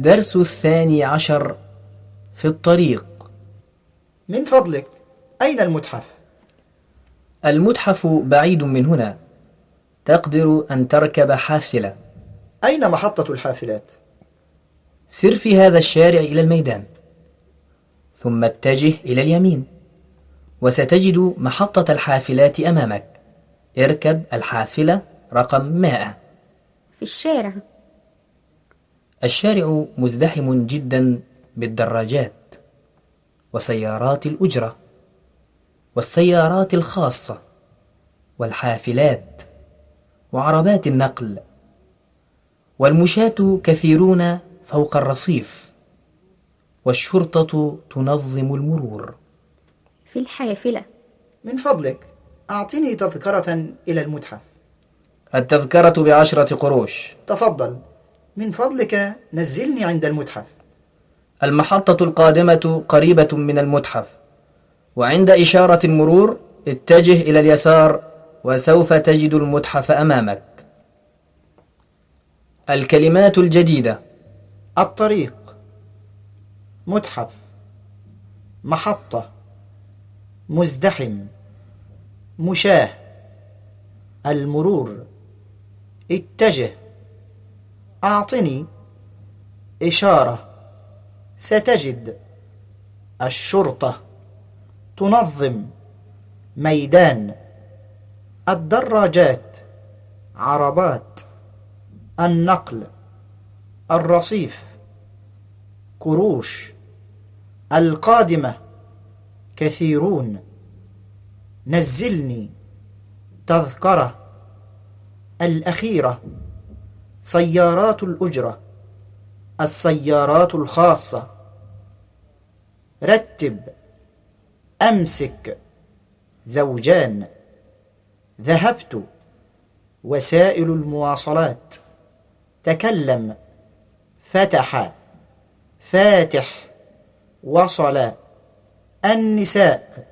درس الثاني عشر في الطريق. من فضلك أين المتحف؟ المتحف بعيد من هنا. تقدر أن تركب حافلة. أين محطة الحافلات؟ سر في هذا الشارع إلى الميدان. ثم اتجه إلى اليمين. وستجد محطة الحافلات أمامك. اركب الحافلة رقم 100 في الشارع. الشارع مزدحم جدا بالدراجات وسيارات الأجرة والسيارات الخاصة والحافلات وعربات النقل والمشاة كثيرون فوق الرصيف والشرطة تنظم المرور. في الحافلة. من فضلك أعطني تذكرة إلى المتحف. التذكرة بعشرة قروش. تفضل. من فضلك نزلني عند المتحف. المحطة القادمة قريبة من المتحف. وعند إشارة المرور اتجه إلى اليسار وسوف تجد المتحف أمامك. الكلمات الجديدة. الطريق. متحف. محطة. مزدحم. مشاه. المرور. اتجه. أعطني إشارة. ستجد الشرطة تنظم ميدان الدراجات عربات النقل الرصيف كروش القادمة كثيرون. نزلني تذكرة الأخيرة. سيارات الأجرة السيارات الخاصة. رتب أمسك. زوجان ذهبت. وسائل المواصلات. تكلم فتح. فاتح. وصل. النساء.